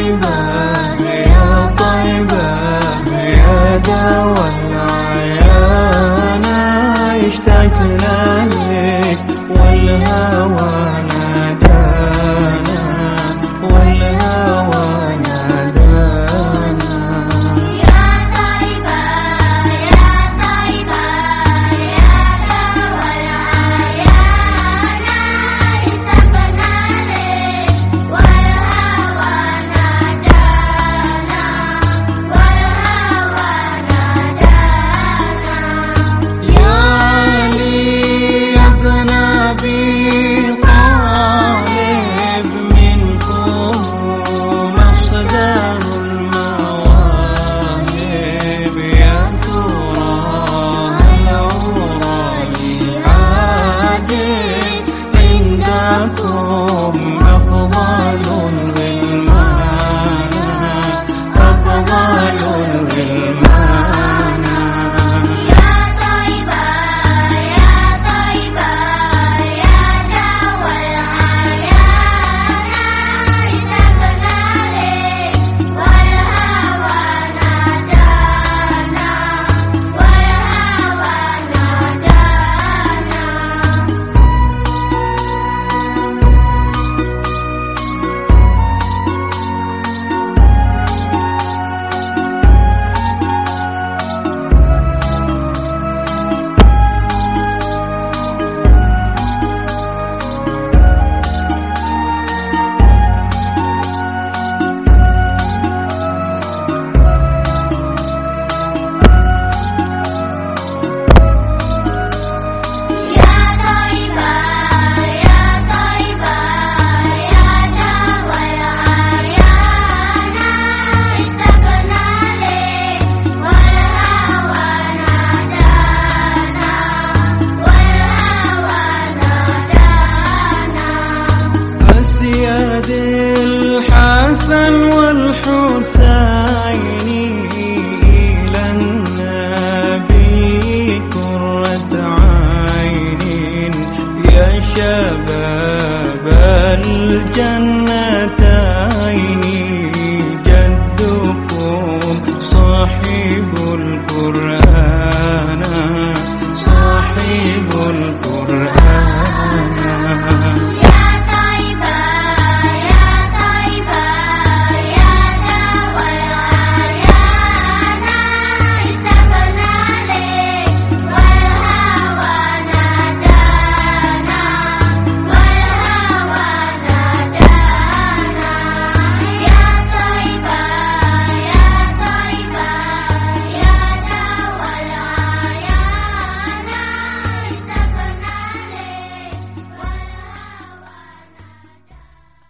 طيبة يا طيبة يا دوا العيان اشتقنا لك Lord. الجنتين جدكم صاحب القرآن. صاحب القرآن.